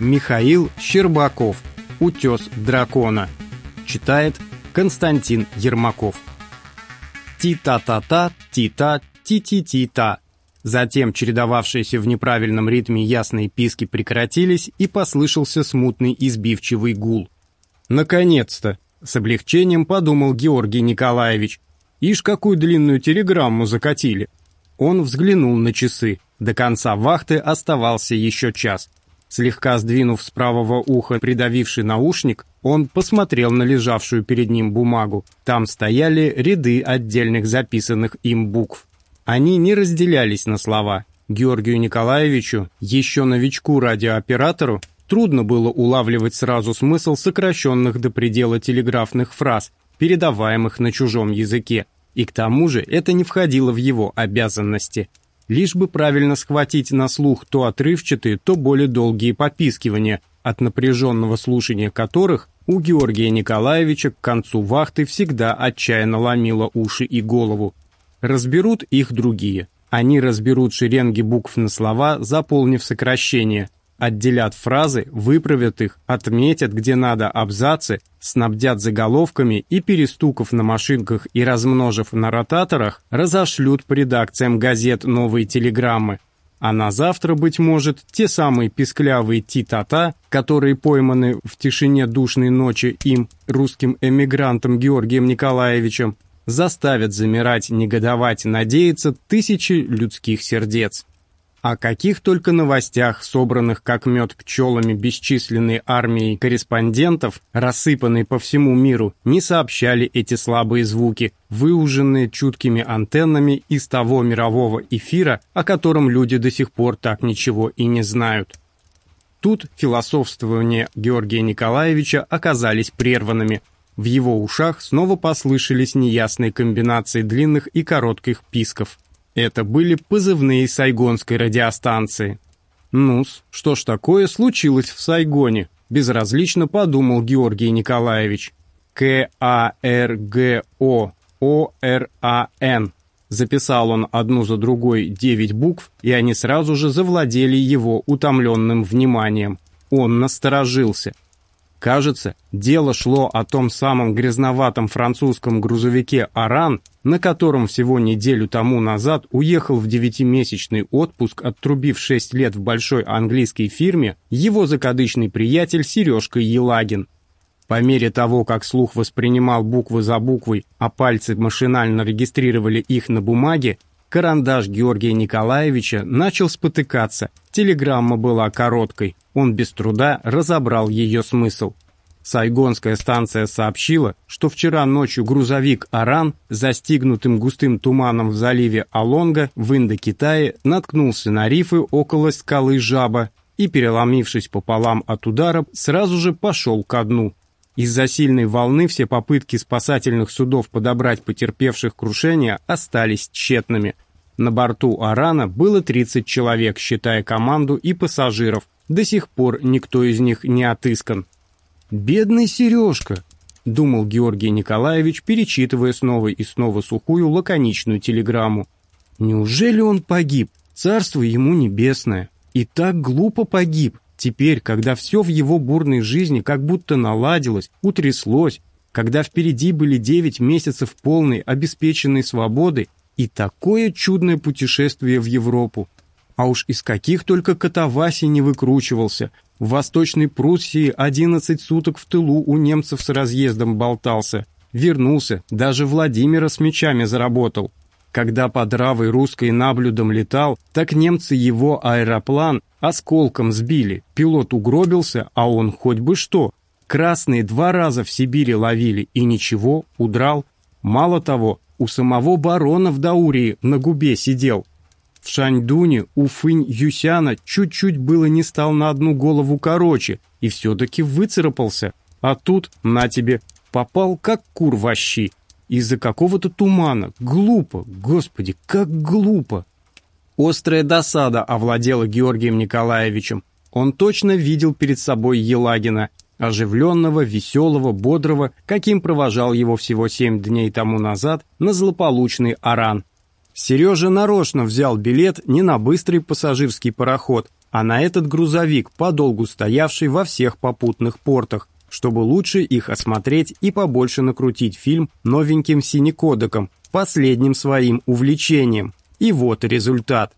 Михаил Щербаков. Утес дракона. Читает Константин Ермаков. Ти-та-та-та, ти-та, ти-ти-ти-та. Затем чередовавшиеся в неправильном ритме ясные писки прекратились, и послышался смутный избивчивый гул. «Наконец-то!» — с облегчением подумал Георгий Николаевич. «Ишь, какую длинную телеграмму закатили!» Он взглянул на часы. До конца вахты оставался еще час. Слегка сдвинув с правого уха придавивший наушник, он посмотрел на лежавшую перед ним бумагу. Там стояли ряды отдельных записанных им букв. Они не разделялись на слова. Георгию Николаевичу, еще новичку-радиооператору, трудно было улавливать сразу смысл сокращенных до предела телеграфных фраз, передаваемых на чужом языке. И к тому же это не входило в его обязанности. Лишь бы правильно схватить на слух то отрывчатые, то более долгие попискивания, от напряженного слушания которых у Георгия Николаевича к концу вахты всегда отчаянно ломило уши и голову. Разберут их другие. Они разберут шеренги букв на слова, заполнив сокращения, отделят фразы, выправят их, отметят, где надо абзацы, снабдят заголовками и, перестукав на машинках и размножив на ротаторах, разошлют по редакциям газет новые телеграммы. А на завтра, быть может, те самые писклявые ти-та-та, которые пойманы в тишине душной ночи им, русским эмигрантом Георгием Николаевичем, заставят замирать, негодовать, надеяться тысячи людских сердец. О каких только новостях, собранных как мед пчелами бесчисленной армией корреспондентов, рассыпанной по всему миру, не сообщали эти слабые звуки, выуженные чуткими антеннами из того мирового эфира, о котором люди до сих пор так ничего и не знают. Тут философствования Георгия Николаевича оказались прерванными. В его ушах снова послышались неясные комбинации длинных и коротких писков. Это были позывные сайгонской радиостанции. «Ну-с, что ж такое случилось в Сайгоне?» Безразлично подумал Георгий Николаевич. К-А-Р-Г-О О-Р-А-Н. Записал он одну за другой девять букв, и они сразу же завладели его утомленным вниманием. Он насторожился. Кажется, дело шло о том самом грязноватом французском грузовике «Аран», на котором всего неделю тому назад уехал в девятимесячный отпуск, оттрубив шесть лет в большой английской фирме, его закадычный приятель Сережка Елагин. По мере того, как слух воспринимал буквы за буквой, а пальцы машинально регистрировали их на бумаге, карандаш Георгия Николаевича начал спотыкаться, телеграмма была короткой, он без труда разобрал ее смысл. Сайгонская станция сообщила, что вчера ночью грузовик «Аран», застигнутым густым туманом в заливе Алонга в Индокитае, наткнулся на рифы около скалы Жаба и, переломившись пополам от удара, сразу же пошел ко дну. Из-за сильной волны все попытки спасательных судов подобрать потерпевших крушения остались тщетными. На борту «Арана» было 30 человек, считая команду и пассажиров, до сих пор никто из них не отыскан. «Бедный Сережка!» — думал Георгий Николаевич, перечитывая снова и снова сухую лаконичную телеграмму. «Неужели он погиб? Царство ему небесное. И так глупо погиб. Теперь, когда все в его бурной жизни как будто наладилось, утряслось, когда впереди были девять месяцев полной обеспеченной свободы и такое чудное путешествие в Европу, а уж из каких только катавасий не выкручивался. В Восточной Пруссии 11 суток в тылу у немцев с разъездом болтался. Вернулся, даже Владимира с мечами заработал. Когда под Равой русской наблюдом летал, так немцы его аэроплан осколком сбили. Пилот угробился, а он хоть бы что. Красные два раза в Сибири ловили, и ничего, удрал. Мало того, у самого барона в Даурии на губе сидел. В Шаньдуне у Фынь Юсяна чуть-чуть было не стал на одну голову короче и все-таки выцарапался. А тут, на тебе, попал как кур в щи. Из-за какого-то тумана. Глупо, господи, как глупо. Острая досада овладела Георгием Николаевичем. Он точно видел перед собой Елагина, оживленного, веселого, бодрого, каким провожал его всего семь дней тому назад на злополучный Аран. Сережа нарочно взял билет не на быстрый пассажирский пароход, а на этот грузовик, подолгу стоявший во всех попутных портах, чтобы лучше их осмотреть и побольше накрутить фильм новеньким синекодеком, последним своим увлечением. И вот результат.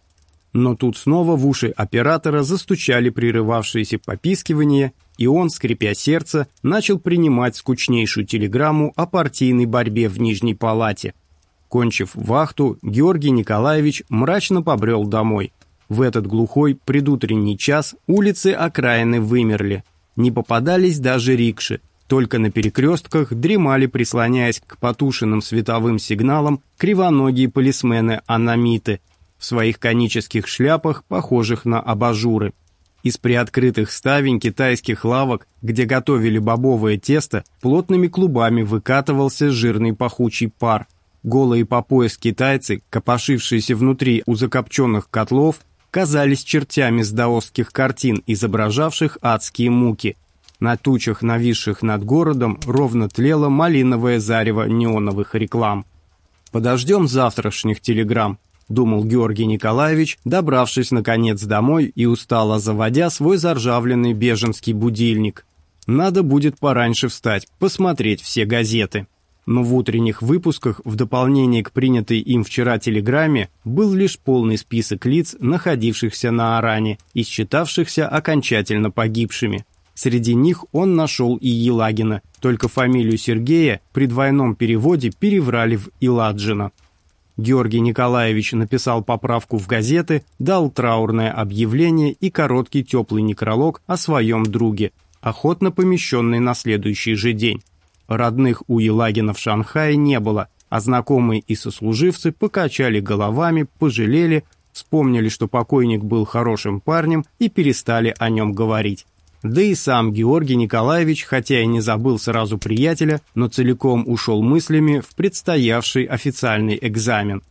Но тут снова в уши оператора застучали прерывавшиеся попискивания, и он, скрипя сердце, начал принимать скучнейшую телеграмму о партийной борьбе в Нижней Палате. Кончив вахту, Георгий Николаевич мрачно побрел домой. В этот глухой предутренний час улицы окраины вымерли. Не попадались даже рикши, только на перекрестках дремали, прислоняясь к потушенным световым сигналам, кривоногие полисмены-анамиты в своих конических шляпах, похожих на абажуры. Из приоткрытых ставень китайских лавок, где готовили бобовое тесто, плотными клубами выкатывался жирный пахучий пар. Голые по пояс китайцы, копошившиеся внутри у закопченных котлов, казались чертями с даосских картин, изображавших адские муки. На тучах, нависших над городом, ровно тлело малиновое зарево неоновых реклам. «Подождем завтрашних телеграмм», — думал Георгий Николаевич, добравшись наконец домой и устало заводя свой заржавленный беженский будильник. «Надо будет пораньше встать, посмотреть все газеты». Но в утренних выпусках, в дополнение к принятой им вчера телеграмме, был лишь полный список лиц, находившихся на Аране и считавшихся окончательно погибшими. Среди них он нашел и Елагина, только фамилию Сергея при двойном переводе переврали в Иладжина. Георгий Николаевич написал поправку в газеты, дал траурное объявление и короткий теплый некролог о своем друге, охотно помещенный на следующий же день. Родных у Елагина в Шанхае не было, а знакомые и сослуживцы покачали головами, пожалели, вспомнили, что покойник был хорошим парнем и перестали о нем говорить. Да и сам Георгий Николаевич, хотя и не забыл сразу приятеля, но целиком ушел мыслями в предстоявший официальный экзамен.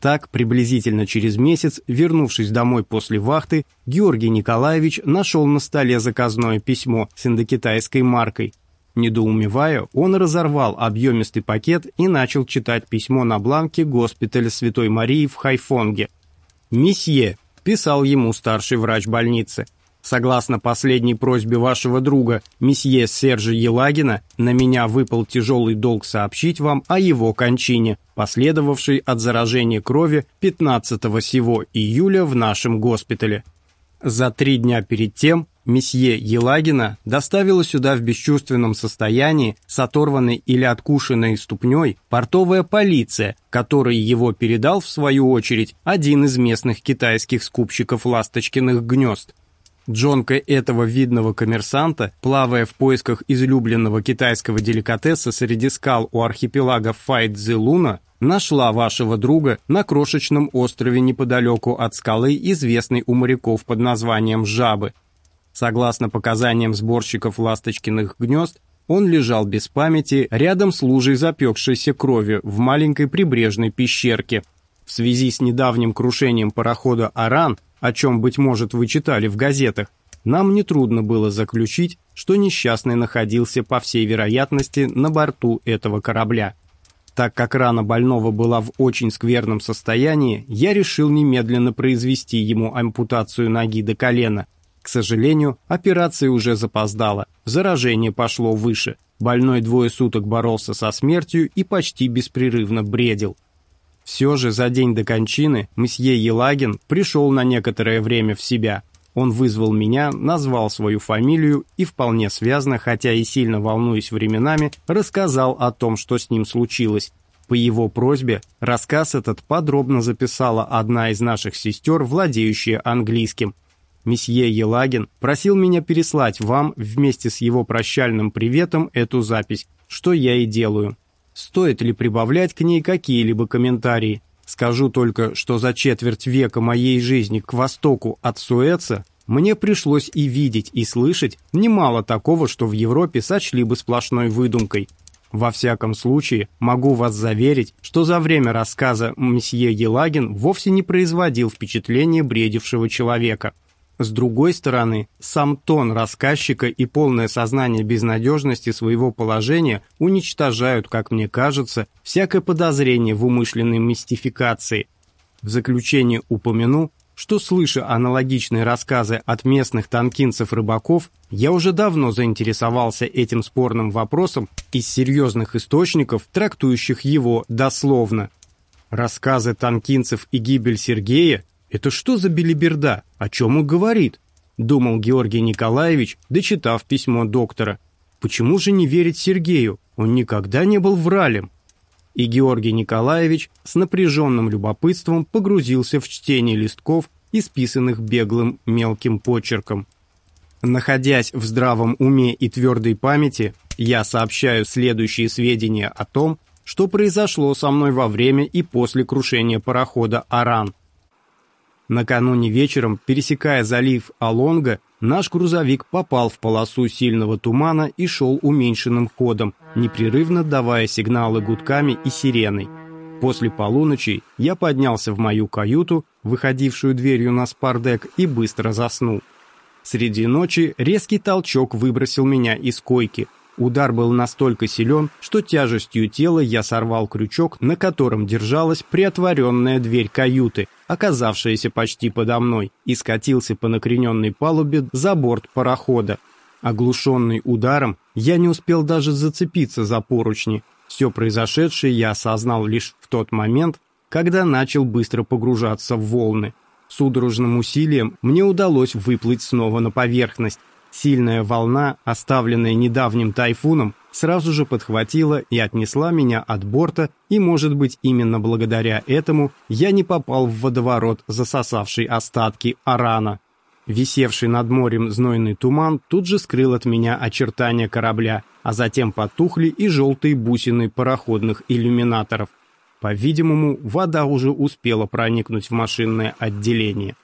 Так, приблизительно через месяц, вернувшись домой после вахты, Георгий Николаевич нашел на столе заказное письмо с индокитайской маркой. Недоумевая, он разорвал объемистый пакет и начал читать письмо на бланке госпиталя Святой Марии в Хайфонге. «Месье», — писал ему старший врач больницы, — Согласно последней просьбе вашего друга, месье Сержа Елагина, на меня выпал тяжелый долг сообщить вам о его кончине, последовавшей от заражения крови 15 сего июля в нашем госпитале. За три дня перед тем месье Елагина доставила сюда в бесчувственном состоянии с оторванной или откушенной ступней портовая полиция, которой его передал в свою очередь один из местных китайских скупщиков ласточкиных гнезд. Джонка этого видного коммерсанта, плавая в поисках излюбленного китайского деликатеса среди скал у архипелага Файдзелуна, нашла вашего друга на крошечном острове неподалеку от скалы, известной у моряков под названием Жабы. Согласно показаниям сборщиков ласточкиных гнезд, он лежал без памяти рядом с лужей запекшейся крови в маленькой прибрежной пещерке. В связи с недавним крушением парохода «Аран» о чем, быть может, вы читали в газетах, нам нетрудно было заключить, что несчастный находился, по всей вероятности, на борту этого корабля. Так как рана больного была в очень скверном состоянии, я решил немедленно произвести ему ампутацию ноги до колена. К сожалению, операция уже запоздала, заражение пошло выше. Больной двое суток боролся со смертью и почти беспрерывно бредил. Все же за день до кончины месье Елагин пришел на некоторое время в себя. Он вызвал меня, назвал свою фамилию и вполне связно, хотя и сильно волнуясь временами, рассказал о том, что с ним случилось. По его просьбе рассказ этот подробно записала одна из наших сестер, владеющая английским. Месье Елагин просил меня переслать вам вместе с его прощальным приветом эту запись, что я и делаю. Стоит ли прибавлять к ней какие-либо комментарии? Скажу только, что за четверть века моей жизни к востоку от Суэца мне пришлось и видеть, и слышать немало такого, что в Европе сочли бы сплошной выдумкой. Во всяком случае, могу вас заверить, что за время рассказа месье Елагин вовсе не производил впечатления бредившего человека – с другой стороны, сам тон рассказчика и полное сознание безнадежности своего положения уничтожают, как мне кажется, всякое подозрение в умышленной мистификации. В заключение упомяну, что, слыша аналогичные рассказы от местных танкинцев-рыбаков, я уже давно заинтересовался этим спорным вопросом из серьезных источников, трактующих его дословно. Рассказы танкинцев и гибель Сергея — это что за белиберда? О чем он говорит? Думал Георгий Николаевич, дочитав письмо доктора. Почему же не верить Сергею? Он никогда не был вралем и Георгий Николаевич с напряженным любопытством погрузился в чтение листков, исписанных беглым мелким почерком. Находясь в здравом уме и твердой памяти, я сообщаю следующие сведения о том, что произошло со мной во время и после крушения парохода «Аран». Накануне вечером, пересекая залив Алонга, наш грузовик попал в полосу сильного тумана и шел уменьшенным ходом, непрерывно давая сигналы гудками и сиреной. После полуночи я поднялся в мою каюту, выходившую дверью на спардек, и быстро заснул. Среди ночи резкий толчок выбросил меня из койки – Удар был настолько силен, что тяжестью тела я сорвал крючок, на котором держалась приотворенная дверь каюты, оказавшаяся почти подо мной, и скатился по накрененной палубе за борт парохода. Оглушенный ударом, я не успел даже зацепиться за поручни. Все произошедшее я осознал лишь в тот момент, когда начал быстро погружаться в волны. Судорожным усилием мне удалось выплыть снова на поверхность, Сильная волна, оставленная недавним тайфуном, сразу же подхватила и отнесла меня от борта, и, может быть, именно благодаря этому я не попал в водоворот, засосавший остатки Арана. Висевший над морем знойный туман тут же скрыл от меня очертания корабля, а затем потухли и желтые бусины пароходных иллюминаторов. По-видимому, вода уже успела проникнуть в машинное отделение.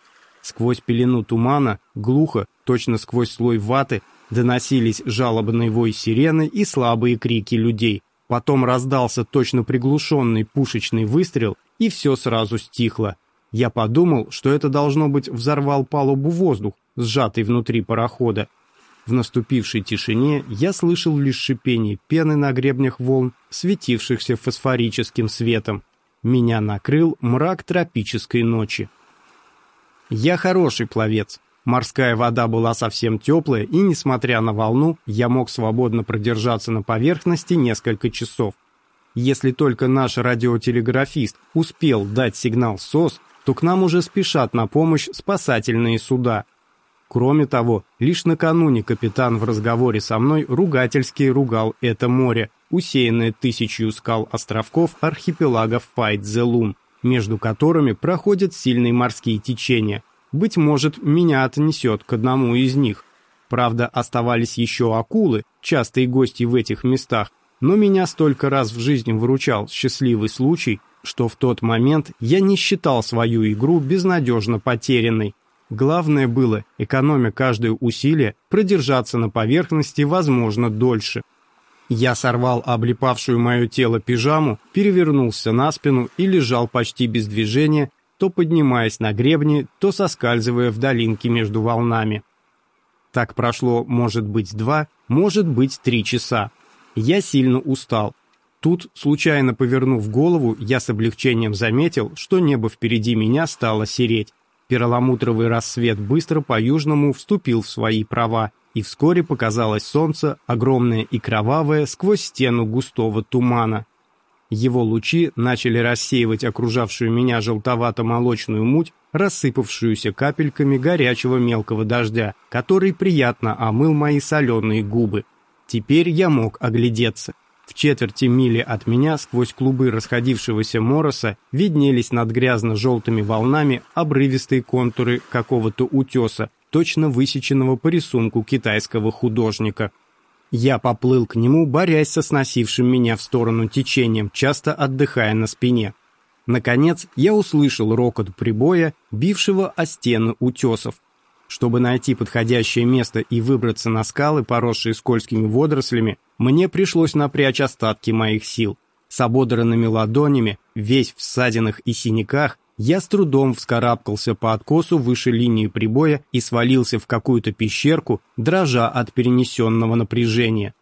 Сквозь пелену тумана, глухо, точно сквозь слой ваты, доносились жалобный вой сирены и слабые крики людей. Потом раздался точно приглушенный пушечный выстрел, и все сразу стихло. Я подумал, что это должно быть взорвал палубу воздух, сжатый внутри парохода. В наступившей тишине я слышал лишь шипение пены на гребнях волн, светившихся фосфорическим светом. Меня накрыл мрак тропической ночи. Я хороший пловец. Морская вода была совсем теплая, и, несмотря на волну, я мог свободно продержаться на поверхности несколько часов. Если только наш радиотелеграфист успел дать сигнал СОС, то к нам уже спешат на помощь спасательные суда. Кроме того, лишь накануне капитан в разговоре со мной ругательски ругал это море, усеянное тысячью скал островков архипелага Файт-Зелун между которыми проходят сильные морские течения. Быть может, меня отнесет к одному из них. Правда, оставались еще акулы, частые гости в этих местах, но меня столько раз в жизни выручал счастливый случай, что в тот момент я не считал свою игру безнадежно потерянной. Главное было, экономя каждое усилие, продержаться на поверхности возможно дольше – я сорвал облепавшую мое тело пижаму, перевернулся на спину и лежал почти без движения, то поднимаясь на гребни, то соскальзывая в долинке между волнами. Так прошло, может быть, два, может быть, три часа. Я сильно устал. Тут, случайно повернув голову, я с облегчением заметил, что небо впереди меня стало сереть. Перламутровый рассвет быстро по-южному вступил в свои права, и вскоре показалось солнце, огромное и кровавое, сквозь стену густого тумана. Его лучи начали рассеивать окружавшую меня желтовато-молочную муть, рассыпавшуюся капельками горячего мелкого дождя, который приятно омыл мои соленые губы. Теперь я мог оглядеться. В четверти мили от меня сквозь клубы расходившегося мороса виднелись над грязно-желтыми волнами обрывистые контуры какого-то утеса, точно высеченного по рисунку китайского художника. Я поплыл к нему, борясь со сносившим меня в сторону течением, часто отдыхая на спине. Наконец, я услышал рокот прибоя, бившего о стены утесов. Чтобы найти подходящее место и выбраться на скалы, поросшие скользкими водорослями, мне пришлось напрячь остатки моих сил. С ободранными ладонями, весь в ссадинах и синяках, я с трудом вскарабкался по откосу выше линии прибоя и свалился в какую-то пещерку, дрожа от перенесенного напряжения.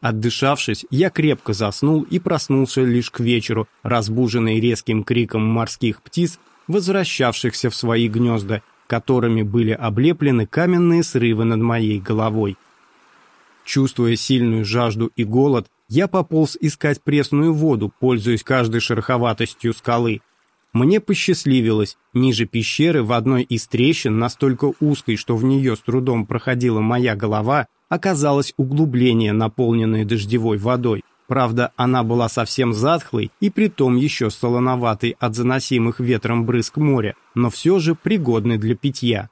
Отдышавшись, я крепко заснул и проснулся лишь к вечеру, разбуженный резким криком морских птиц возвращавшихся в свои гнезда, которыми были облеплены каменные срывы над моей головой. Чувствуя сильную жажду и голод, я пополз искать пресную воду, пользуясь каждой шероховатостью скалы. Мне посчастливилось, ниже пещеры в одной из трещин, настолько узкой, что в нее с трудом проходила моя голова, оказалось углубление, наполненное дождевой водой. Правда, она была совсем затхлой и притом еще солоноватой от заносимых ветром брызг моря, но все же пригодной для питья.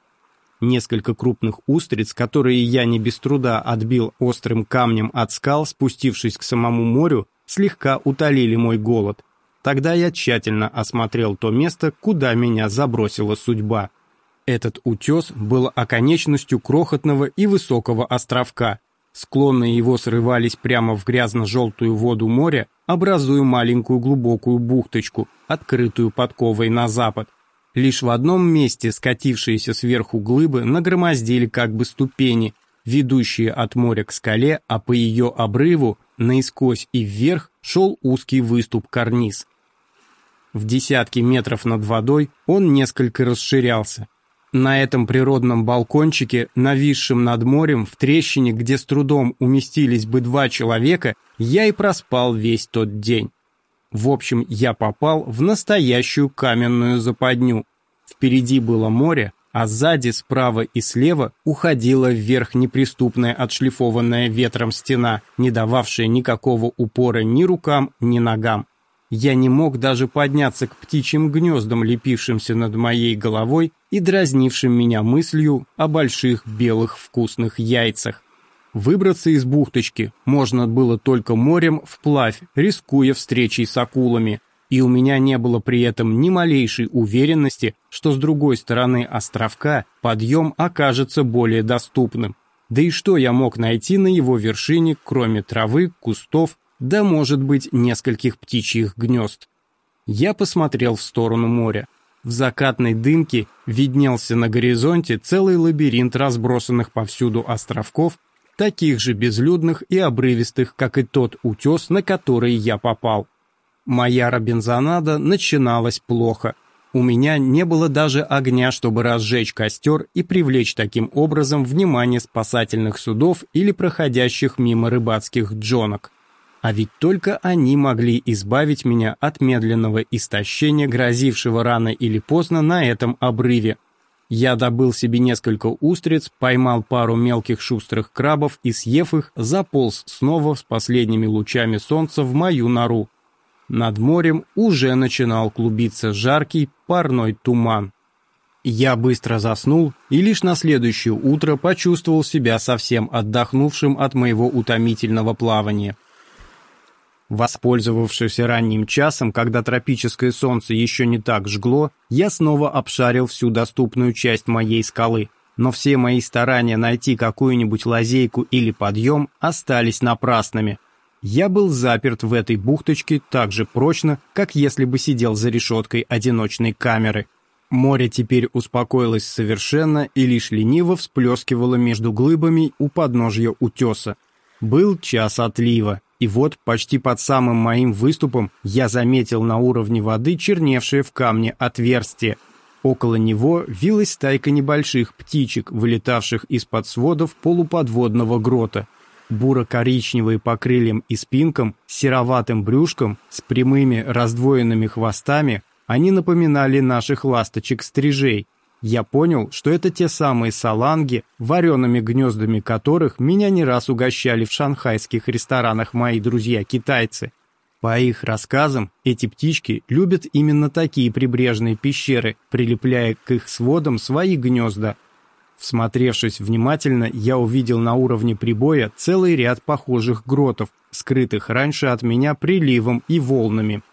Несколько крупных устриц, которые я не без труда отбил острым камнем от скал, спустившись к самому морю, слегка утолили мой голод. Тогда я тщательно осмотрел то место, куда меня забросила судьба. Этот утес был оконечностью крохотного и высокого островка. Склоны его срывались прямо в грязно-желтую воду моря, образуя маленькую глубокую бухточку, открытую подковой на запад. Лишь в одном месте скатившиеся сверху глыбы нагромоздили как бы ступени, ведущие от моря к скале, а по ее обрыву, наискось и вверх, шел узкий выступ-карниз. В десятки метров над водой он несколько расширялся. На этом природном балкончике, нависшем над морем, в трещине, где с трудом уместились бы два человека, я и проспал весь тот день. В общем, я попал в настоящую каменную западню. Впереди было море, а сзади, справа и слева уходила вверх неприступная отшлифованная ветром стена, не дававшая никакого упора ни рукам, ни ногам. Я не мог даже подняться к птичьим гнездам, лепившимся над моей головой и дразнившим меня мыслью о больших белых вкусных яйцах. Выбраться из бухточки можно было только морем вплавь, рискуя встречей с акулами, и у меня не было при этом ни малейшей уверенности, что с другой стороны островка подъем окажется более доступным. Да и что я мог найти на его вершине, кроме травы, кустов, да, может быть, нескольких птичьих гнезд? Я посмотрел в сторону моря. В закатной дымке виднелся на горизонте целый лабиринт разбросанных повсюду островков, таких же безлюдных и обрывистых, как и тот утес, на который я попал. Моя робинзонада начиналась плохо. У меня не было даже огня, чтобы разжечь костер и привлечь таким образом внимание спасательных судов или проходящих мимо рыбацких джонок. А ведь только они могли избавить меня от медленного истощения, грозившего рано или поздно на этом обрыве. Я добыл себе несколько устриц, поймал пару мелких шустрых крабов и, съев их, заполз снова с последними лучами солнца в мою нору. Над морем уже начинал клубиться жаркий парной туман. Я быстро заснул и лишь на следующее утро почувствовал себя совсем отдохнувшим от моего утомительного плавания. Воспользовавшись ранним часом, когда тропическое солнце еще не так жгло, я снова обшарил всю доступную часть моей скалы. Но все мои старания найти какую-нибудь лазейку или подъем остались напрасными. Я был заперт в этой бухточке так же прочно, как если бы сидел за решеткой одиночной камеры. Море теперь успокоилось совершенно и лишь лениво всплескивало между глыбами у подножья утеса. Был час отлива. И вот почти под самым моим выступом я заметил на уровне воды черневшее в камне отверстие. Около него вилась стайка небольших птичек, вылетавших из-под сводов полуподводного грота. Буро-коричневые по крыльям и спинкам, сероватым брюшком, с прямыми раздвоенными хвостами, они напоминали наших ласточек-стрижей, я понял, что это те самые саланги, вареными гнездами которых меня не раз угощали в шанхайских ресторанах мои друзья-китайцы. По их рассказам, эти птички любят именно такие прибрежные пещеры, прилепляя к их сводам свои гнезда. Всмотревшись внимательно, я увидел на уровне прибоя целый ряд похожих гротов, скрытых раньше от меня приливом и волнами.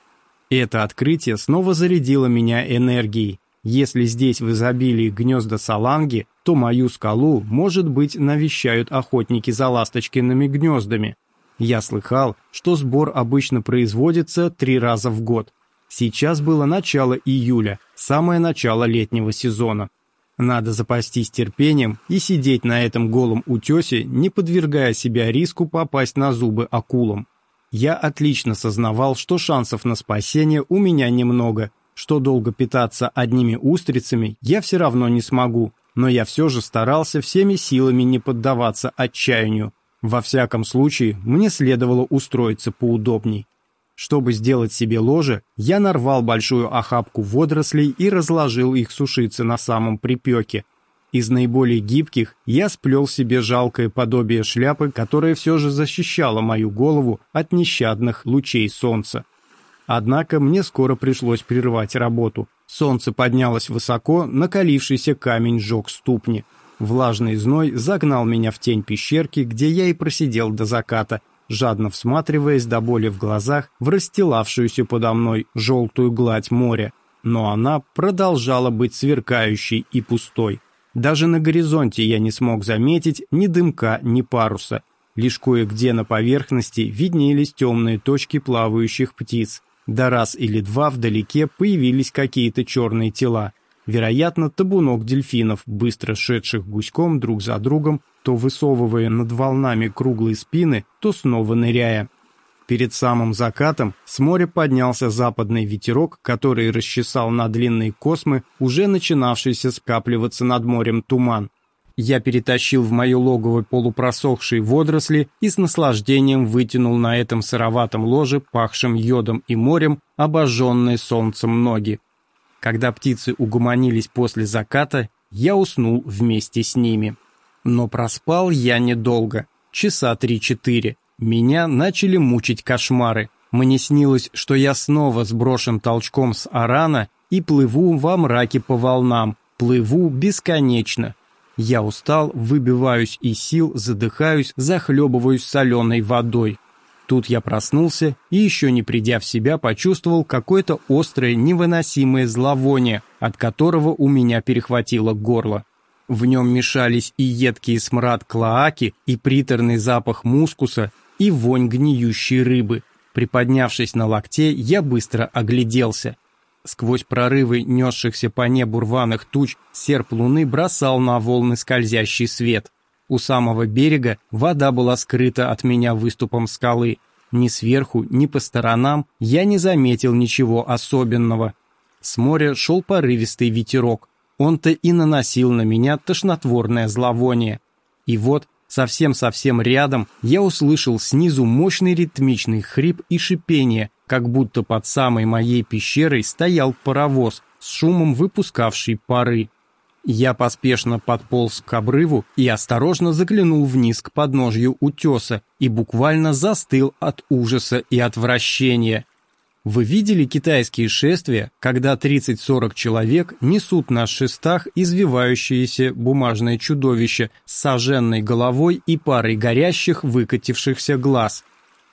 Это открытие снова зарядило меня энергией. Если здесь в изобилии гнезда саланги, то мою скалу, может быть, навещают охотники за ласточкиными гнездами. Я слыхал, что сбор обычно производится три раза в год. Сейчас было начало июля, самое начало летнего сезона. Надо запастись терпением и сидеть на этом голом утесе, не подвергая себя риску попасть на зубы акулам. Я отлично сознавал, что шансов на спасение у меня немного, что долго питаться одними устрицами я все равно не смогу, но я все же старался всеми силами не поддаваться отчаянию. Во всяком случае, мне следовало устроиться поудобней. Чтобы сделать себе ложе, я нарвал большую охапку водорослей и разложил их сушиться на самом припеке. Из наиболее гибких я сплел себе жалкое подобие шляпы, которая все же защищала мою голову от нещадных лучей солнца. Однако мне скоро пришлось прервать работу. Солнце поднялось высоко, накалившийся камень сжег ступни. Влажный зной загнал меня в тень пещерки, где я и просидел до заката, жадно всматриваясь до боли в глазах в расстилавшуюся подо мной желтую гладь моря. Но она продолжала быть сверкающей и пустой. Даже на горизонте я не смог заметить ни дымка, ни паруса. Лишь кое-где на поверхности виднелись темные точки плавающих птиц. Да раз или два вдалеке появились какие-то черные тела. Вероятно, табунок дельфинов, быстро шедших гуськом друг за другом, то высовывая над волнами круглые спины, то снова ныряя. Перед самым закатом с моря поднялся западный ветерок, который расчесал на длинные космы уже начинавшийся скапливаться над морем туман. Я перетащил в мое логово полупросохшие водоросли и с наслаждением вытянул на этом сыроватом ложе, пахшем йодом и морем, обожженные солнцем ноги. Когда птицы угомонились после заката, я уснул вместе с ними. Но проспал я недолго, часа три-четыре. Меня начали мучить кошмары. Мне снилось, что я снова сброшен толчком с арана и плыву во мраке по волнам, плыву бесконечно. Я устал, выбиваюсь из сил, задыхаюсь, захлебываюсь соленой водой. Тут я проснулся и, еще не придя в себя, почувствовал какое-то острое, невыносимое зловоние, от которого у меня перехватило горло. В нем мешались и едкий смрад клоаки, и приторный запах мускуса, и вонь гниющей рыбы. Приподнявшись на локте, я быстро огляделся. Сквозь прорывы несшихся по небу рваных туч серп луны бросал на волны скользящий свет. У самого берега вода была скрыта от меня выступом скалы. Ни сверху, ни по сторонам я не заметил ничего особенного. С моря шел порывистый ветерок. Он-то и наносил на меня тошнотворное зловоние. И вот, совсем-совсем рядом, я услышал снизу мощный ритмичный хрип и шипение, как будто под самой моей пещерой стоял паровоз с шумом выпускавший пары. Я поспешно подполз к обрыву и осторожно заглянул вниз к подножью утеса и буквально застыл от ужаса и отвращения. Вы видели китайские шествия, когда 30-40 человек несут на шестах извивающееся бумажное чудовище с соженной головой и парой горящих выкатившихся глаз?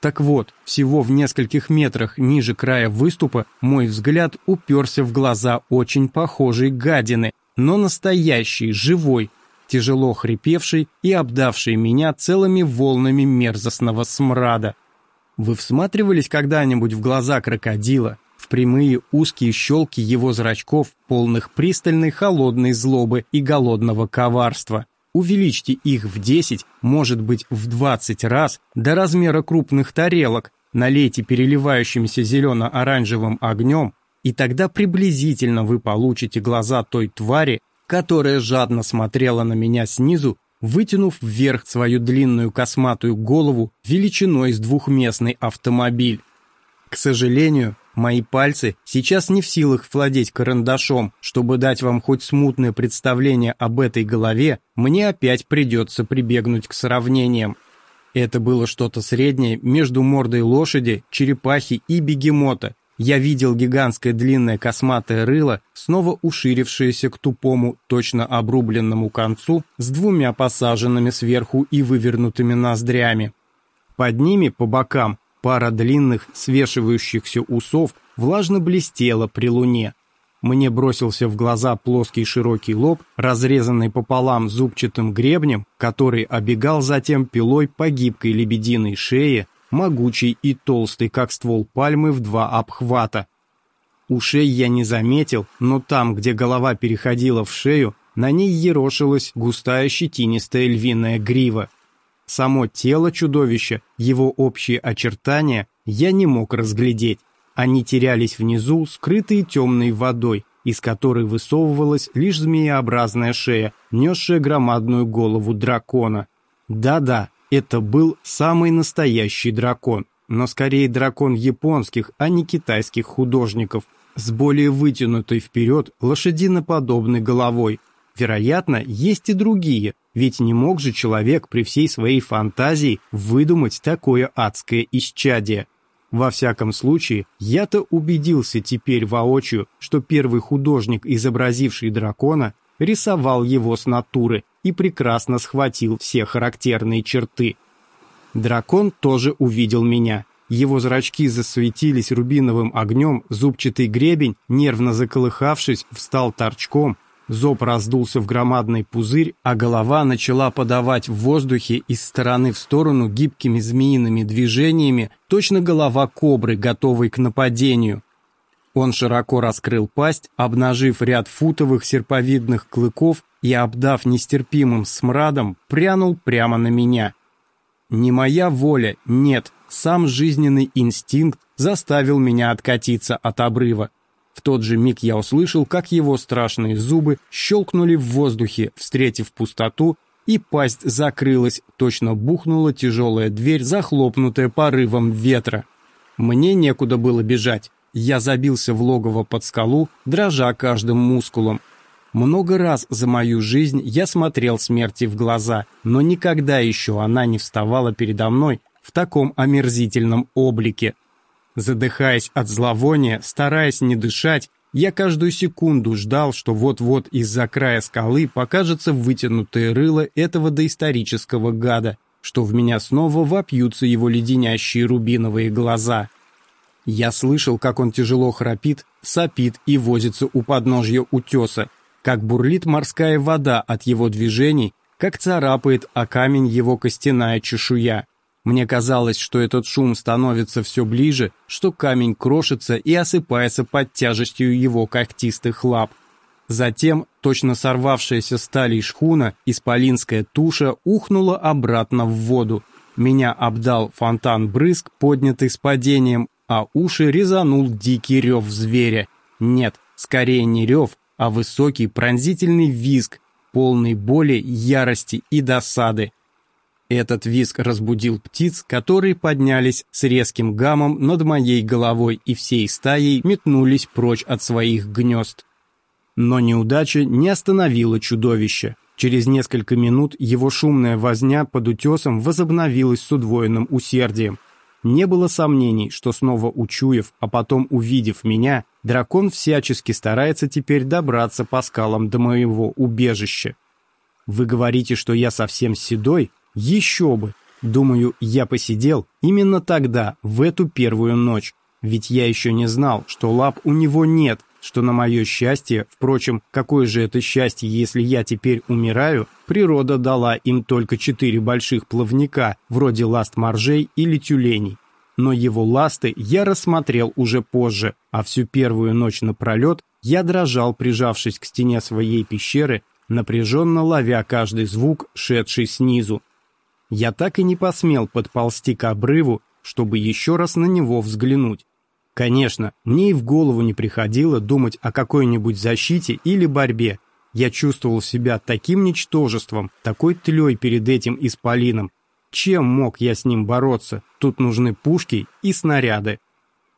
Так вот, всего в нескольких метрах ниже края выступа мой взгляд уперся в глаза очень похожей гадины, но настоящий, живой, тяжело хрипевший и обдавший меня целыми волнами мерзостного смрада. Вы всматривались когда-нибудь в глаза крокодила, в прямые узкие щелки его зрачков, полных пристальной холодной злобы и голодного коварства? Увеличьте их в 10, может быть в 20 раз, до размера крупных тарелок, налейте переливающимся зелено-оранжевым огнем, и тогда приблизительно вы получите глаза той твари, которая жадно смотрела на меня снизу, вытянув вверх свою длинную косматую голову величиной с двухместный автомобиль. К сожалению, мои пальцы сейчас не в силах владеть карандашом. Чтобы дать вам хоть смутное представление об этой голове, мне опять придется прибегнуть к сравнениям. Это было что-то среднее между мордой лошади, черепахи и бегемота, я видел гигантское длинное косматое рыло, снова уширившееся к тупому, точно обрубленному концу, с двумя посаженными сверху и вывернутыми ноздрями. Под ними, по бокам, пара длинных, свешивающихся усов влажно блестела при луне. Мне бросился в глаза плоский широкий лоб, разрезанный пополам зубчатым гребнем, который обегал затем пилой по гибкой лебединой шее, могучий и толстый, как ствол пальмы в два обхвата. Ушей я не заметил, но там, где голова переходила в шею, на ней ерошилась густая щетинистая львиная грива. Само тело чудовища, его общие очертания я не мог разглядеть. Они терялись внизу, скрытые темной водой, из которой высовывалась лишь змееобразная шея, несшая громадную голову дракона. Да-да, это был самый настоящий дракон, но скорее дракон японских, а не китайских художников, с более вытянутой вперед лошадиноподобной головой. Вероятно, есть и другие, ведь не мог же человек при всей своей фантазии выдумать такое адское исчадие. Во всяком случае, я-то убедился теперь воочию, что первый художник, изобразивший дракона, рисовал его с натуры и прекрасно схватил все характерные черты. Дракон тоже увидел меня. Его зрачки засветились рубиновым огнем, зубчатый гребень, нервно заколыхавшись, встал торчком, Зоб раздулся в громадный пузырь, а голова начала подавать в воздухе из стороны в сторону гибкими змеиными движениями, точно голова кобры, готовой к нападению. Он широко раскрыл пасть, обнажив ряд футовых серповидных клыков и, обдав нестерпимым смрадом, прянул прямо на меня. Не моя воля, нет, сам жизненный инстинкт заставил меня откатиться от обрыва. В тот же миг я услышал, как его страшные зубы щелкнули в воздухе, встретив пустоту, и пасть закрылась, точно бухнула тяжелая дверь, захлопнутая порывом ветра. Мне некуда было бежать. Я забился в логово под скалу, дрожа каждым мускулом. Много раз за мою жизнь я смотрел смерти в глаза, но никогда еще она не вставала передо мной в таком омерзительном облике. Задыхаясь от зловония, стараясь не дышать, я каждую секунду ждал, что вот-вот из-за края скалы покажется вытянутое рыло этого доисторического гада, что в меня снова вопьются его леденящие рубиновые глаза. Я слышал, как он тяжело храпит, сопит и возится у подножья утеса, как бурлит морская вода от его движений, как царапает о камень его костяная чешуя. Мне казалось, что этот шум становится все ближе, что камень крошится и осыпается под тяжестью его когтистых лап. Затем, точно сорвавшаяся сталей шхуна, исполинская туша ухнула обратно в воду. Меня обдал фонтан брызг, поднятый с падением, а уши резанул дикий рев зверя. Нет, скорее не рев, а высокий пронзительный визг, полный боли, ярости и досады. Этот визг разбудил птиц, которые поднялись с резким гамом над моей головой и всей стаей метнулись прочь от своих гнезд. Но неудача не остановила чудовище. Через несколько минут его шумная возня под утесом возобновилась с удвоенным усердием. Не было сомнений, что снова учуяв, а потом увидев меня, дракон всячески старается теперь добраться по скалам до моего убежища. Вы говорите, что я совсем седой? Еще бы! Думаю, я посидел именно тогда, в эту первую ночь. Ведь я еще не знал, что лап у него нет, что на мое счастье, впрочем, какое же это счастье, если я теперь умираю, природа дала им только четыре больших плавника, вроде ласт-моржей или тюленей. Но его ласты я рассмотрел уже позже, а всю первую ночь напролет я дрожал, прижавшись к стене своей пещеры, напряженно ловя каждый звук, шедший снизу, я так и не посмел подползти к обрыву, чтобы еще раз на него взглянуть. Конечно, мне и в голову не приходило думать о какой-нибудь защите или борьбе. Я чувствовал себя таким ничтожеством, такой тлей перед этим исполином. Чем мог я с ним бороться? Тут нужны пушки и снаряды.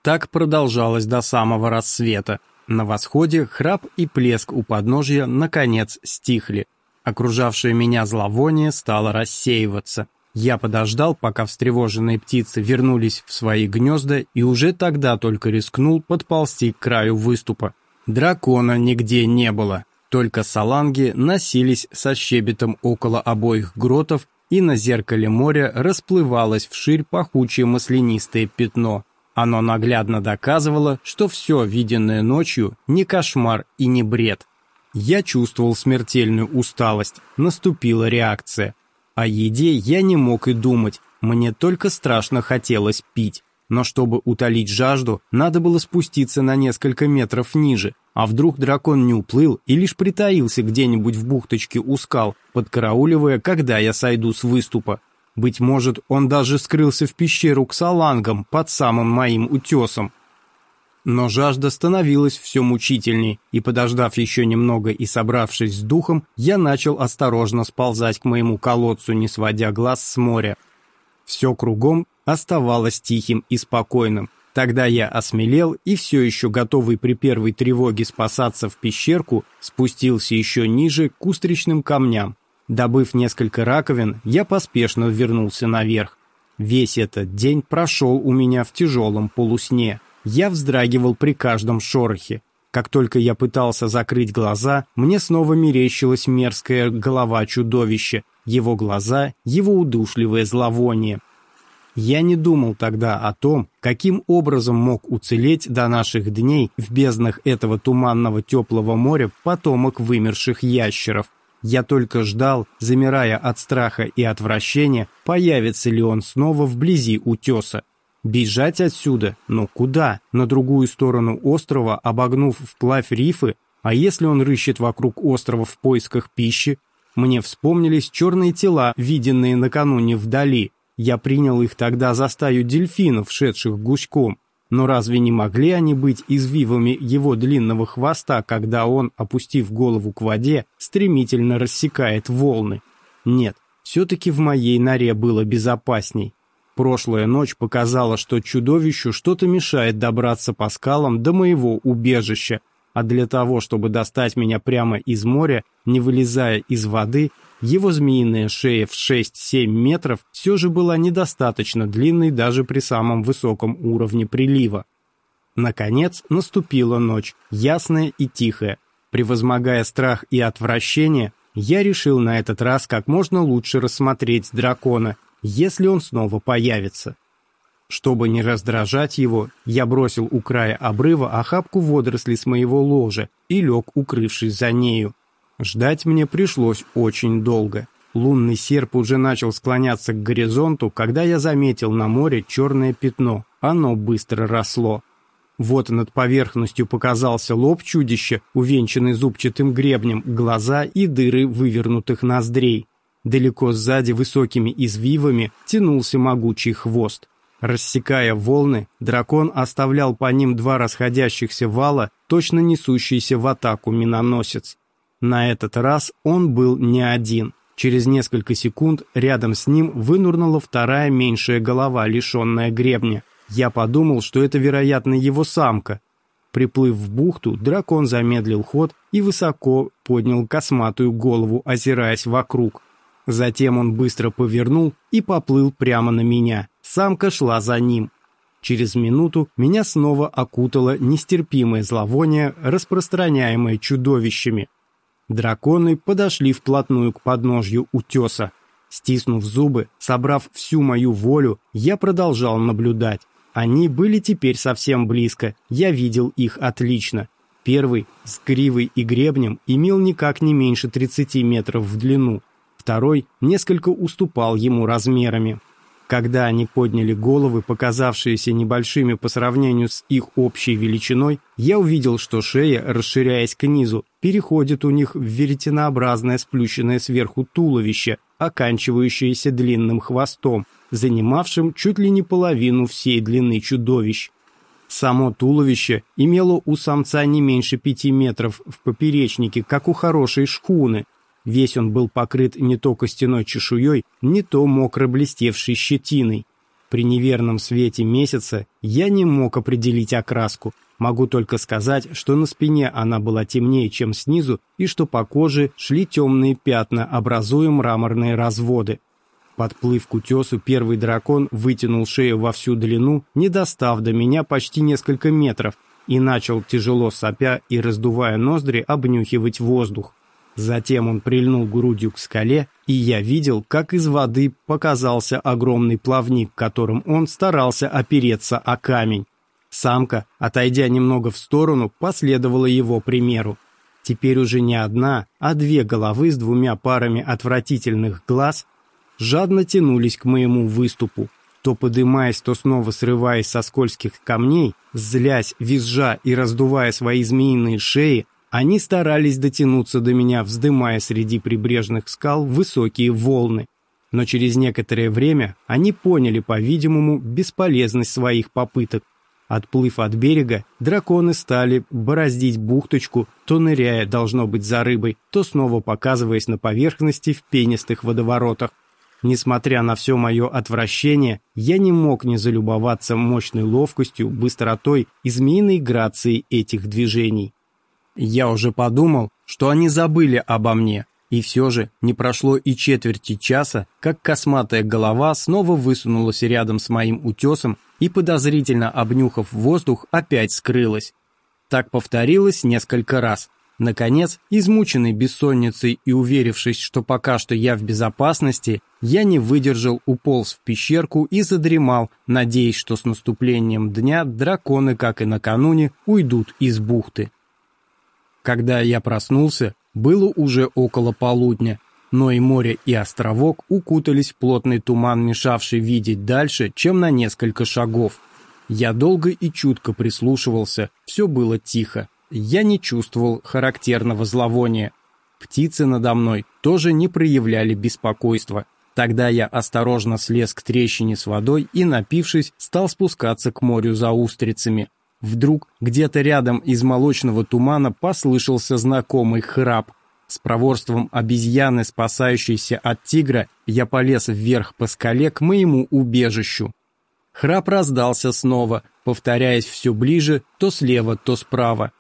Так продолжалось до самого рассвета. На восходе храп и плеск у подножья наконец стихли. Окружавшее меня зловоние стало рассеиваться. Я подождал, пока встревоженные птицы вернулись в свои гнезда, и уже тогда только рискнул подползти к краю выступа. Дракона нигде не было, только саланги носились со щебетом около обоих гротов, и на зеркале моря расплывалось вширь пахучее маслянистое пятно. Оно наглядно доказывало, что все виденное ночью не кошмар и не бред. Я чувствовал смертельную усталость, наступила реакция. О еде я не мог и думать, мне только страшно хотелось пить. Но чтобы утолить жажду, надо было спуститься на несколько метров ниже, а вдруг дракон не уплыл и лишь притаился где-нибудь в бухточке у скал, подкарауливая, когда я сойду с выступа. Быть может, он даже скрылся в пещеру к салангам под самым моим утесом. Но жажда становилась все мучительней, и, подождав еще немного и собравшись с духом, я начал осторожно сползать к моему колодцу, не сводя глаз с моря. Все кругом оставалось тихим и спокойным. Тогда я осмелел и все еще готовый при первой тревоге спасаться в пещерку, спустился еще ниже к устричным камням. Добыв несколько раковин, я поспешно вернулся наверх. Весь этот день прошел у меня в тяжелом полусне. Я вздрагивал при каждом шорохе. Как только я пытался закрыть глаза, мне снова мерещилась мерзкая голова чудовища, его глаза, его удушливое зловоние. Я не думал тогда о том, каким образом мог уцелеть до наших дней в безднах этого туманного теплого моря потомок вымерших ящеров. Я только ждал, замирая от страха и отвращения, появится ли он снова вблизи утеса. Бежать отсюда? Но куда? На другую сторону острова, обогнув вплавь рифы? А если он рыщет вокруг острова в поисках пищи? Мне вспомнились черные тела, виденные накануне вдали. Я принял их тогда за стаю дельфинов, шедших гуськом. Но разве не могли они быть извивами его длинного хвоста, когда он, опустив голову к воде, стремительно рассекает волны? Нет, все-таки в моей норе было безопасней. Прошлая ночь показала, что чудовищу что-то мешает добраться по скалам до моего убежища, а для того, чтобы достать меня прямо из моря, не вылезая из воды, его змеиная шея в 6-7 метров все же была недостаточно длинной даже при самом высоком уровне прилива. Наконец наступила ночь, ясная и тихая. Превозмогая страх и отвращение, я решил на этот раз как можно лучше рассмотреть дракона – если он снова появится. Чтобы не раздражать его, я бросил у края обрыва охапку водорослей с моего ложа и лег, укрывшись за нею. Ждать мне пришлось очень долго. Лунный серп уже начал склоняться к горизонту, когда я заметил на море черное пятно. Оно быстро росло. Вот над поверхностью показался лоб чудища, увенчанный зубчатым гребнем, глаза и дыры вывернутых ноздрей. Далеко сзади высокими извивами тянулся могучий хвост. Рассекая волны, дракон оставлял по ним два расходящихся вала, точно несущиеся в атаку миноносец. На этот раз он был не один. Через несколько секунд рядом с ним вынурнула вторая меньшая голова, лишенная гребня. Я подумал, что это, вероятно, его самка. Приплыв в бухту, дракон замедлил ход и высоко поднял косматую голову, озираясь вокруг. Затем он быстро повернул и поплыл прямо на меня. Самка шла за ним. Через минуту меня снова окутало нестерпимое зловоние, распространяемое чудовищами. Драконы подошли вплотную к подножью утеса. Стиснув зубы, собрав всю мою волю, я продолжал наблюдать. Они были теперь совсем близко, я видел их отлично. Первый, с гривой и гребнем, имел никак не меньше 30 метров в длину второй несколько уступал ему размерами. Когда они подняли головы, показавшиеся небольшими по сравнению с их общей величиной, я увидел, что шея, расширяясь к низу, переходит у них в веретенообразное сплющенное сверху туловище, оканчивающееся длинным хвостом, занимавшим чуть ли не половину всей длины чудовищ. Само туловище имело у самца не меньше пяти метров в поперечнике, как у хорошей шхуны, Весь он был покрыт не то костяной чешуей, не то мокро блестевшей щетиной. При неверном свете месяца я не мог определить окраску. Могу только сказать, что на спине она была темнее, чем снизу, и что по коже шли темные пятна, образуя мраморные разводы. Подплыв к утесу, первый дракон вытянул шею во всю длину, не достав до меня почти несколько метров, и начал, тяжело сопя и раздувая ноздри, обнюхивать воздух. Затем он прильнул грудью к скале, и я видел, как из воды показался огромный плавник, которым он старался опереться о камень. Самка, отойдя немного в сторону, последовала его примеру. Теперь уже не одна, а две головы с двумя парами отвратительных глаз жадно тянулись к моему выступу, то подымаясь, то снова срываясь со скользких камней, злясь, визжа и раздувая свои змеиные шеи, они старались дотянуться до меня, вздымая среди прибрежных скал высокие волны. Но через некоторое время они поняли, по-видимому, бесполезность своих попыток. Отплыв от берега, драконы стали бороздить бухточку, то ныряя, должно быть, за рыбой, то снова показываясь на поверхности в пенистых водоворотах. Несмотря на все мое отвращение, я не мог не залюбоваться мощной ловкостью, быстротой и змеиной грацией этих движений. Я уже подумал, что они забыли обо мне, и все же не прошло и четверти часа, как косматая голова снова высунулась рядом с моим утесом и, подозрительно обнюхав воздух, опять скрылась. Так повторилось несколько раз. Наконец, измученный бессонницей и уверившись, что пока что я в безопасности, я не выдержал, уполз в пещерку и задремал, надеясь, что с наступлением дня драконы, как и накануне, уйдут из бухты. Когда я проснулся, было уже около полудня, но и море, и островок укутались в плотный туман, мешавший видеть дальше, чем на несколько шагов. Я долго и чутко прислушивался, все было тихо. Я не чувствовал характерного зловония. Птицы надо мной тоже не проявляли беспокойства. Тогда я осторожно слез к трещине с водой и, напившись, стал спускаться к морю за устрицами. Вдруг где-то рядом из молочного тумана послышался знакомый храп. С проворством обезьяны, спасающейся от тигра, я полез вверх по скале к моему убежищу. Храп раздался снова, повторяясь все ближе, то слева, то справа.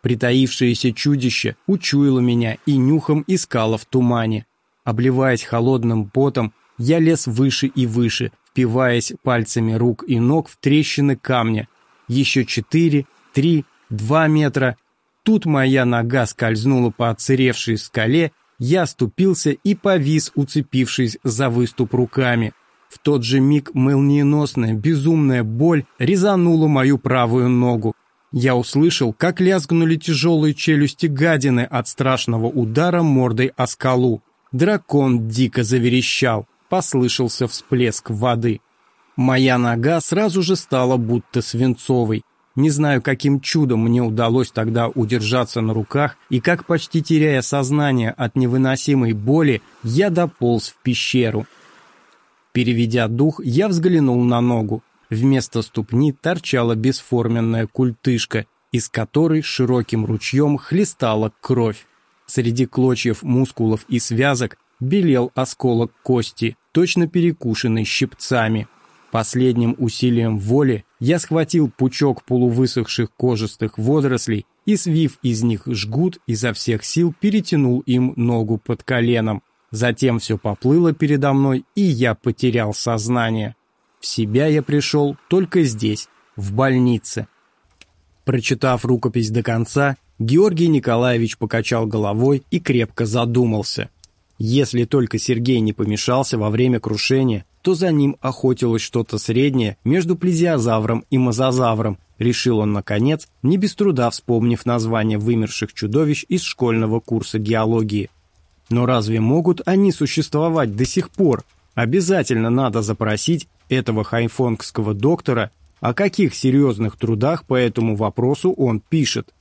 Притаившееся чудище учуяло меня и нюхом искало в тумане. Обливаясь холодным потом, я лез выше и выше, впиваясь пальцами рук и ног в трещины камня. Еще четыре, три, два метра, Тут моя нога скользнула по отсыревшей скале, я ступился и повис, уцепившись за выступ руками. В тот же миг молниеносная, безумная боль резанула мою правую ногу. Я услышал, как лязгнули тяжелые челюсти гадины от страшного удара мордой о скалу. Дракон дико заверещал, послышался всплеск воды. Моя нога сразу же стала будто свинцовой. Не знаю, каким чудом мне удалось тогда удержаться на руках, и как, почти теряя сознание от невыносимой боли, я дополз в пещеру. Переведя дух, я взглянул на ногу. Вместо ступни торчала бесформенная культышка, из которой широким ручьем хлестала кровь. Среди клочьев мускулов и связок белел осколок кости, точно перекушенный щипцами. Последним усилием воли я схватил пучок полувысохших кожистых водорослей и, свив из них жгут, изо всех сил перетянул им ногу под коленом. Затем все поплыло передо мной, и я потерял сознание. В себя я пришел только здесь, в больнице. Прочитав рукопись до конца, Георгий Николаевич покачал головой и крепко задумался. Если только Сергей не помешался во время крушения, то за ним охотилось что-то среднее между плезиозавром и мозазавром, решил он наконец, не без труда вспомнив название вымерших чудовищ из школьного курса геологии. Но разве могут они существовать до сих пор? Обязательно надо запросить этого хайфонгского доктора, о каких серьезных трудах по этому вопросу он пишет.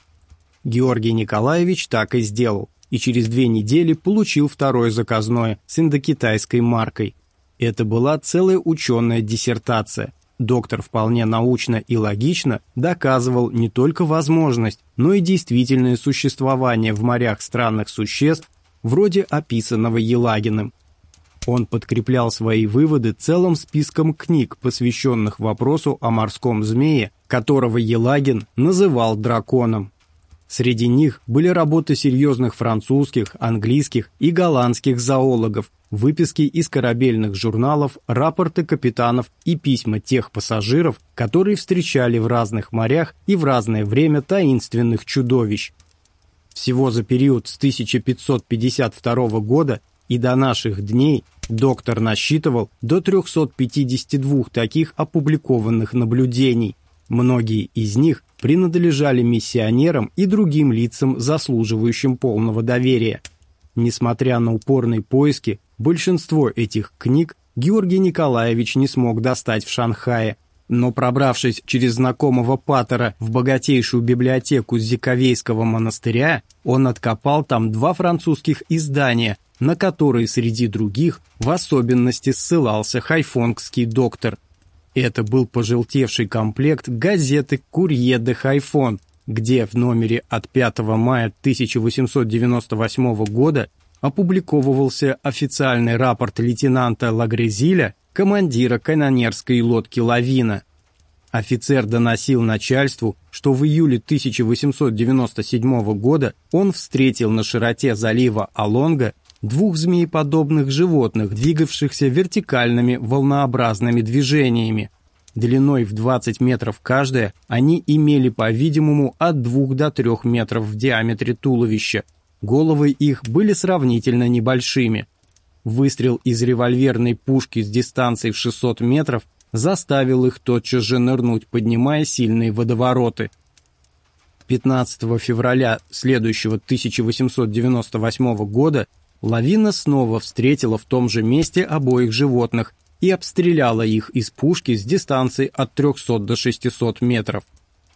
Георгий Николаевич так и сделал, и через две недели получил второе заказное с индокитайской маркой – это была целая ученая диссертация. Доктор вполне научно и логично доказывал не только возможность, но и действительное существование в морях странных существ, вроде описанного Елагиным. Он подкреплял свои выводы целым списком книг, посвященных вопросу о морском змее, которого Елагин называл драконом. Среди них были работы серьезных французских, английских и голландских зоологов, выписки из корабельных журналов, рапорты капитанов и письма тех пассажиров, которые встречали в разных морях и в разное время таинственных чудовищ. Всего за период с 1552 года и до наших дней доктор насчитывал до 352 таких опубликованных наблюдений. Многие из них принадлежали миссионерам и другим лицам, заслуживающим полного доверия. Несмотря на упорные поиски, большинство этих книг Георгий Николаевич не смог достать в Шанхае, но пробравшись через знакомого патера в богатейшую библиотеку Зиковейского монастыря, он откопал там два французских издания, на которые среди других в особенности ссылался хайфонгский доктор. Это был пожелтевший комплект газеты «Курье де Хайфон», где в номере от 5 мая 1898 года опубликовывался официальный рапорт лейтенанта Лагрезиля, командира канонерской лодки «Лавина». Офицер доносил начальству, что в июле 1897 года он встретил на широте залива Алонга двух змееподобных животных, двигавшихся вертикальными волнообразными движениями. Длиной в 20 метров каждая, они имели, по-видимому, от 2 до 3 метров в диаметре туловища. Головы их были сравнительно небольшими. Выстрел из револьверной пушки с дистанции в 600 метров заставил их тотчас же нырнуть, поднимая сильные водовороты. 15 февраля следующего 1898 года лавина снова встретила в том же месте обоих животных и обстреляла их из пушки с дистанции от 300 до 600 метров.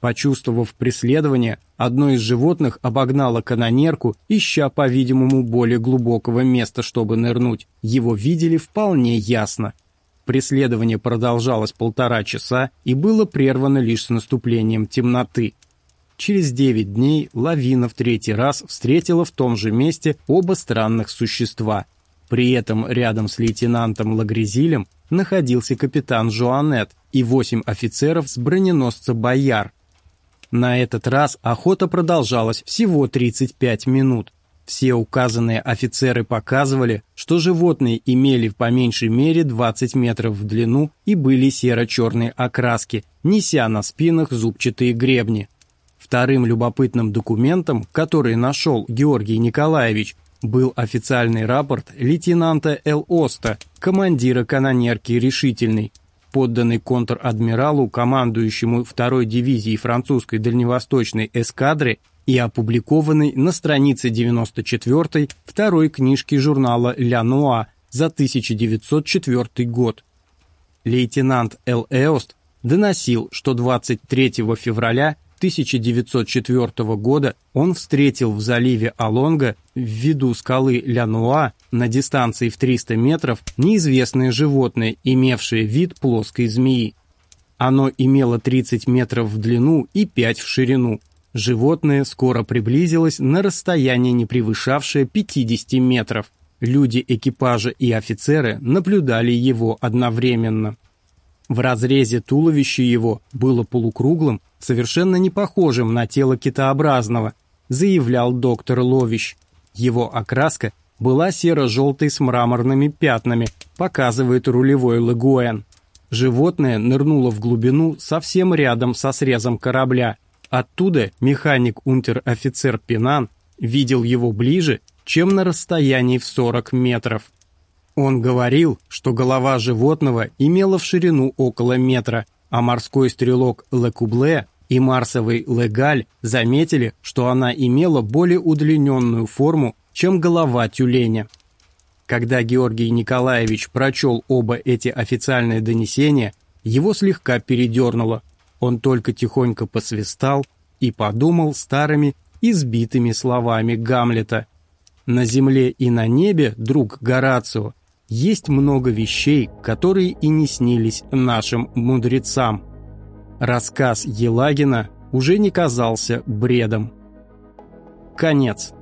Почувствовав преследование, одно из животных обогнало канонерку, ища, по-видимому, более глубокого места, чтобы нырнуть. Его видели вполне ясно. Преследование продолжалось полтора часа и было прервано лишь с наступлением темноты. Через девять дней лавина в третий раз встретила в том же месте оба странных существа. При этом рядом с лейтенантом Лагрезилем находился капитан Жуанет и восемь офицеров с броненосца «Бояр». На этот раз охота продолжалась всего 35 минут. Все указанные офицеры показывали, что животные имели по меньшей мере 20 метров в длину и были серо-черной окраски, неся на спинах зубчатые гребни. Вторым любопытным документом, который нашел Георгий Николаевич, был официальный рапорт лейтенанта Л. Оста, командира канонерки «Решительный», подданный контр-адмиралу, командующему второй дивизией французской дальневосточной эскадры и опубликованный на странице 94 второй книжки журнала «Ля Нуа» за 1904 год. Лейтенант Л. Эост доносил, что 23 февраля 1904 года он встретил в заливе Алонга в виду скалы Ля Нуа на дистанции в 300 метров неизвестное животное, имевшее вид плоской змеи. Оно имело 30 метров в длину и 5 в ширину. Животное скоро приблизилось на расстояние, не превышавшее 50 метров. Люди экипажа и офицеры наблюдали его одновременно. В разрезе туловища его было полукруглым, совершенно не похожим на тело китообразного, заявлял доктор Ловищ. Его окраска была серо-желтой с мраморными пятнами, показывает рулевой Лагуэн. Животное нырнуло в глубину совсем рядом со срезом корабля – Оттуда механик-унтер-офицер Пинан видел его ближе, чем на расстоянии в 40 метров. Он говорил, что голова животного имела в ширину около метра, а морской стрелок Лекубле и марсовый Легаль заметили, что она имела более удлиненную форму, чем голова тюленя. Когда Георгий Николаевич прочел оба эти официальные донесения, его слегка передернуло. Он только тихонько посвистал и подумал старыми избитыми словами Гамлета. «На земле и на небе, друг Горацио, есть много вещей, которые и не снились нашим мудрецам». Рассказ Елагина уже не казался бредом. Конец.